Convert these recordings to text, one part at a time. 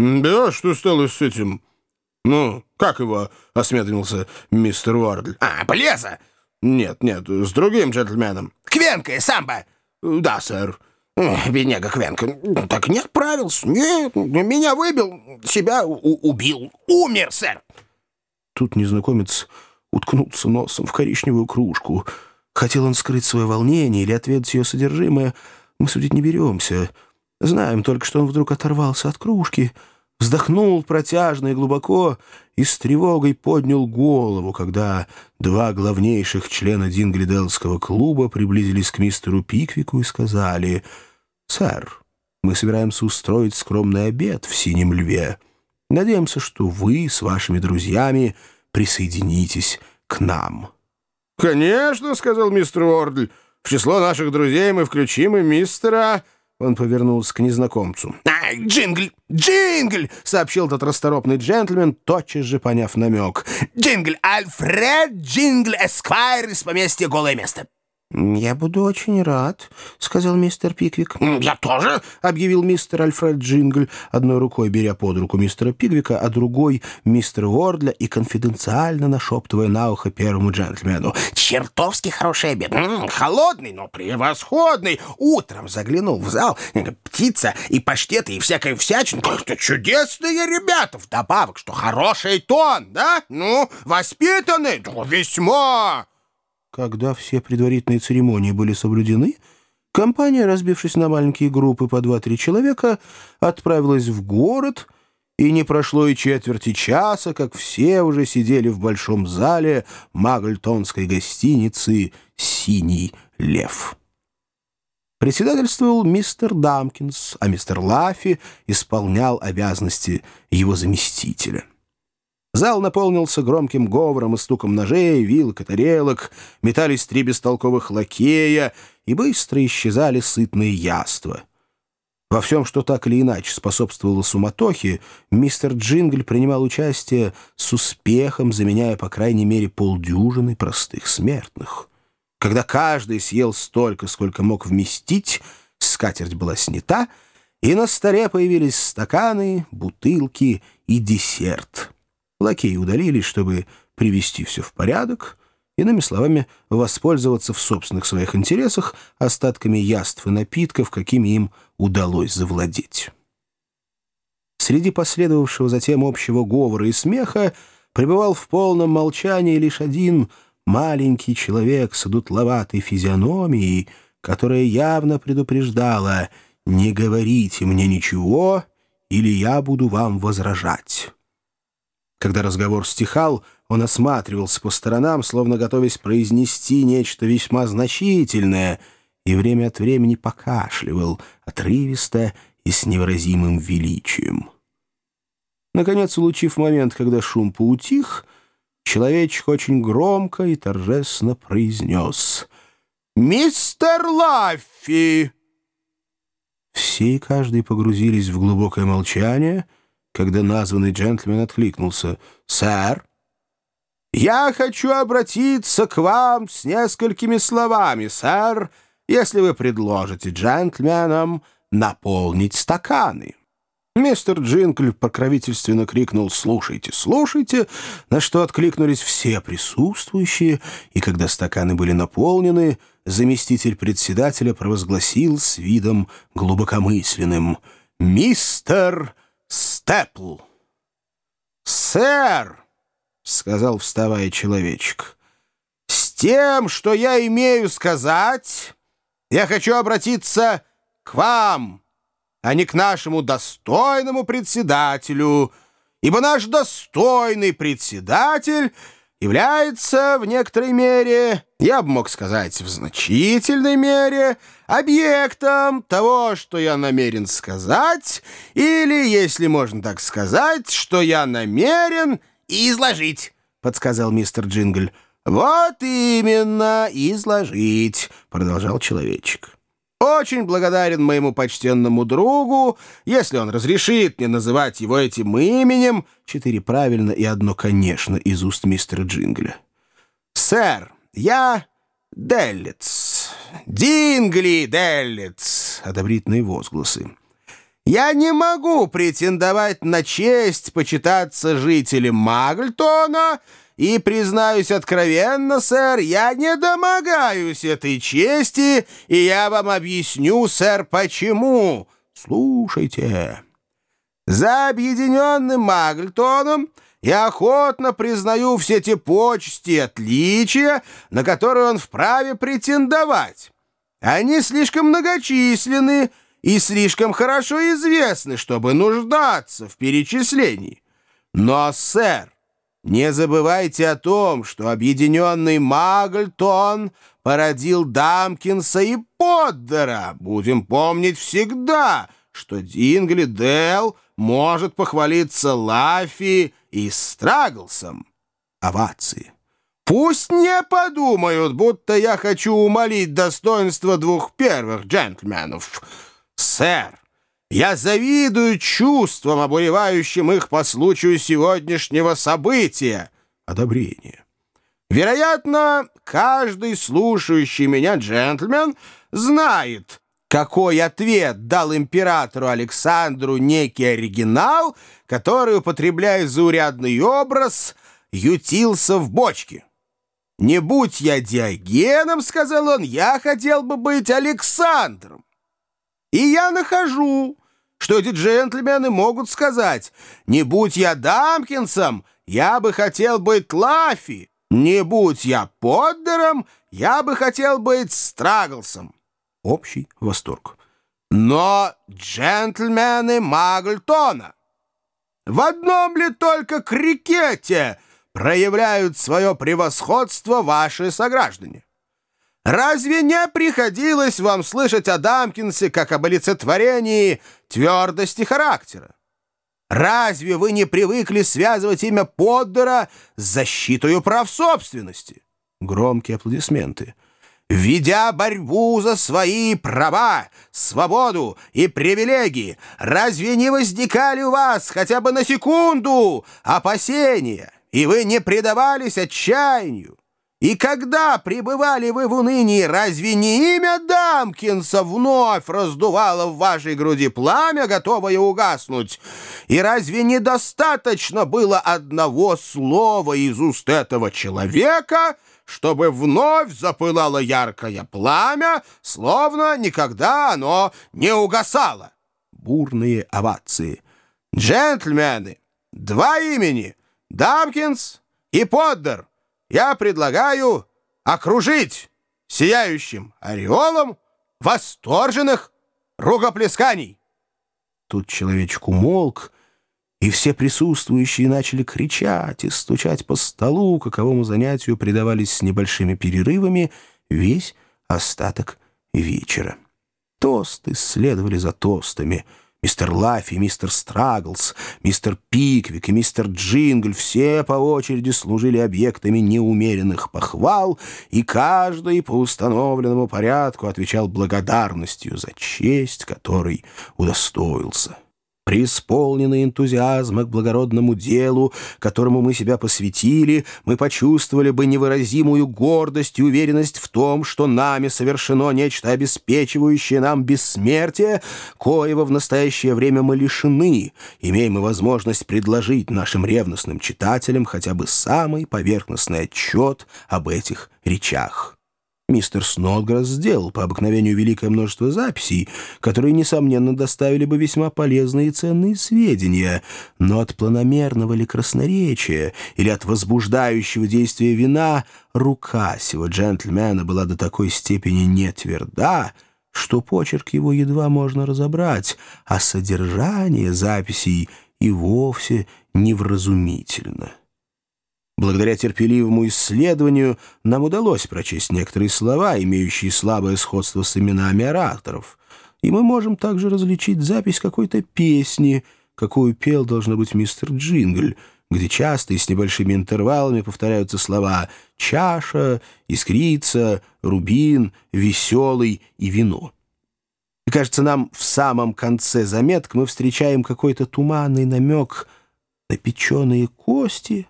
«Да, что стало с этим? Ну, как его?» — осведомился мистер Уордль. «А, Блеза!» «Нет, нет, с другим джентльменом». «Квенка и самбо!» «Да, сэр». «Бедняга Квенка, так не отправился. Нет, меня выбил, себя убил. Умер, сэр!» Тут незнакомец уткнулся носом в коричневую кружку. Хотел он скрыть свое волнение или отведать ее содержимое, мы судить не беремся. Знаем только, что он вдруг оторвался от кружки, вздохнул протяжно и глубоко и с тревогой поднял голову, когда два главнейших члена Динглиделского клуба приблизились к мистеру Пиквику и сказали «Сэр, мы собираемся устроить скромный обед в «Синем льве». Надеемся, что вы с вашими друзьями присоединитесь к нам». «Конечно», — сказал мистер Уордль. «В число наших друзей мы включим и мистера...» Он повернулся к незнакомцу. «А, «Джингль! Джингль!» — сообщил тот расторопный джентльмен, тотчас же поняв намек. «Джингль! Альфред Джингль Эсквайр из поместья «Голое место». «Я буду очень рад», — сказал мистер Пиквик. «Я тоже», — объявил мистер Альфред Джингль, одной рукой беря под руку мистера Пиквика, а другой — мистера Уордля и конфиденциально нашептывая на ухо первому джентльмену. «Чертовски хороший обед. М -м, холодный, но превосходный. Утром заглянул в зал. Птица и паштеты и всякая всячина. Это чудесные ребята. Вдобавок, что хороший тон, да? Ну, воспитанный? Да, весьма». Когда все предварительные церемонии были соблюдены, компания, разбившись на маленькие группы по два-три человека, отправилась в город, и не прошло и четверти часа, как все уже сидели в большом зале Магльтонской гостиницы «Синий лев». Председательствовал мистер Дамкинс, а мистер Лаффи исполнял обязанности его заместителя. Зал наполнился громким говором и стуком ножей, вилок и тарелок, метались три бестолковых лакея, и быстро исчезали сытные яства. Во всем, что так или иначе способствовало суматохе, мистер Джингль принимал участие с успехом, заменяя по крайней мере полдюжины простых смертных. Когда каждый съел столько, сколько мог вместить, скатерть была снята, и на столе появились стаканы, бутылки и десерт. Лакеи удалились, чтобы привести все в порядок, иными словами, воспользоваться в собственных своих интересах остатками яств и напитков, какими им удалось завладеть. Среди последовавшего затем общего говора и смеха пребывал в полном молчании лишь один маленький человек с дутловатой физиономией, которая явно предупреждала «Не говорите мне ничего, или я буду вам возражать». Когда разговор стихал, он осматривался по сторонам, словно готовясь произнести нечто весьма значительное, и время от времени покашливал, отрывисто и с невыразимым величием. Наконец, улучив момент, когда шум поутих, человечек очень громко и торжественно произнес «Мистер Лаффи!» Все и каждый погрузились в глубокое молчание — когда названный джентльмен откликнулся. «Сэр, я хочу обратиться к вам с несколькими словами, сэр, если вы предложите джентльменам наполнить стаканы». Мистер Джинкль покровительственно крикнул «Слушайте, слушайте!», на что откликнулись все присутствующие, и когда стаканы были наполнены, заместитель председателя провозгласил с видом глубокомысленным «Мистер Степл. «Сэр!» — сказал, вставая человечек. «С тем, что я имею сказать, я хочу обратиться к вам, а не к нашему достойному председателю, ибо наш достойный председатель — является в некоторой мере, я бы мог сказать, в значительной мере, объектом того, что я намерен сказать, или, если можно так сказать, что я намерен изложить, — подсказал мистер Джингль. «Вот именно, изложить», — продолжал человечек. Очень благодарен моему почтенному другу, если он разрешит мне называть его этим именем. Четыре правильно и одно, конечно, из уст мистера Джингля. Сэр, я Деллиц. Дингли Деллиц. Одобрительные возгласы. Я не могу претендовать на честь почитаться жителем Магльтона, и, признаюсь откровенно, сэр, я не домогаюсь этой чести, и я вам объясню, сэр, почему. Слушайте. За объединенным Магльтоном я охотно признаю все те почести и отличия, на которые он вправе претендовать. Они слишком многочисленны и слишком хорошо известны, чтобы нуждаться в перечислении. Но, сэр, не забывайте о том, что объединенный Магльтон породил Дамкинса и Поддера. Будем помнить всегда, что Дингли Делл может похвалиться Лафи и Страглсом. Овации. Пусть не подумают, будто я хочу умолить достоинство двух первых джентльменов. Сэр, я завидую чувствам, обуревающим их по случаю сегодняшнего события. Одобрение. Вероятно, каждый слушающий меня джентльмен знает, какой ответ дал императору Александру некий оригинал, который, употребляя заурядный образ, ютился в бочке. «Не будь я Диогеном, — сказал он, — я хотел бы быть Александром. И я нахожу, что эти джентльмены могут сказать, «Не будь я Дамкинсом, я бы хотел быть Лафи, не будь я Поддером, я бы хотел быть Страглсом». Общий восторг. Но джентльмены Магльтона в одном ли только крикете проявляют свое превосходство ваши сограждане? Разве не приходилось вам слышать о Дамкинсе как об олицетворении твердости характера? Разве вы не привыкли связывать имя Поддера с защитой прав собственности? Громкие аплодисменты. Ведя борьбу за свои права, свободу и привилегии, разве не возникали у вас хотя бы на секунду опасения, и вы не предавались отчаянию? И когда пребывали вы в унынии, разве не имя Дамкинса вновь раздувало в вашей груди пламя, готовое угаснуть? И разве недостаточно было одного слова из уст этого человека, чтобы вновь запылало яркое пламя, словно никогда оно не угасало? Бурные овации. Джентльмены, два имени — Дамкинс и Поддер я предлагаю окружить сияющим ореолом восторженных рукоплесканий. Тут человечек умолк, и все присутствующие начали кричать и стучать по столу, каковому занятию предавались с небольшими перерывами весь остаток вечера. Тосты следовали за тостами — Мистер Лаффи, мистер Страглс, мистер Пиквик и мистер Джингль все по очереди служили объектами неумеренных похвал, и каждый по установленному порядку отвечал благодарностью за честь, которой удостоился преисполненный энтузиазма к благородному делу, которому мы себя посвятили, мы почувствовали бы невыразимую гордость и уверенность в том, что нами совершено нечто обеспечивающее нам бессмертие, коего в настоящее время мы лишены, имеем мы возможность предложить нашим ревностным читателям хотя бы самый поверхностный отчет об этих речах. Мистер Снодграсс сделал по обыкновению великое множество записей, которые, несомненно, доставили бы весьма полезные и ценные сведения, но от планомерного ли красноречия или от возбуждающего действия вина рука сего джентльмена была до такой степени не тверда, что почерк его едва можно разобрать, а содержание записей и вовсе невразумительно. Благодаря терпеливому исследованию нам удалось прочесть некоторые слова, имеющие слабое сходство с именами ораторов, и мы можем также различить запись какой-то песни, какую пел, должно быть, мистер Джингль, где часто и с небольшими интервалами повторяются слова «чаша», «искрица», «рубин», «веселый» и «вино». И кажется, нам в самом конце заметок мы встречаем какой-то туманный намек на печеные кости —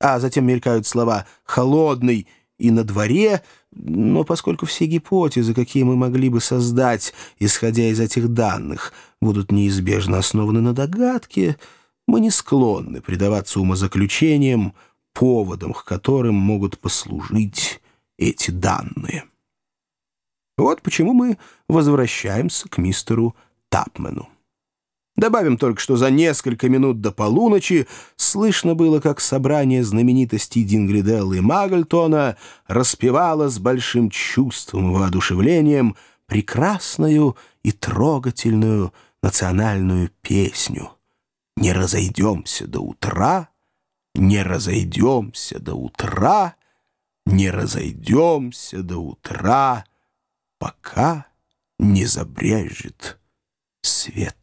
а затем мелькают слова «холодный» и на дворе, но поскольку все гипотезы, какие мы могли бы создать, исходя из этих данных, будут неизбежно основаны на догадке, мы не склонны предаваться умозаключениям, поводом к которым могут послужить эти данные. Вот почему мы возвращаемся к мистеру Тапмену. Добавим только, что за несколько минут до полуночи слышно было, как собрание знаменитостей Дингриделла и Магальтона распевало с большим чувством и воодушевлением прекрасную и трогательную национальную песню «Не разойдемся до утра, не разойдемся до утра, не разойдемся до утра, пока не забрежет свет».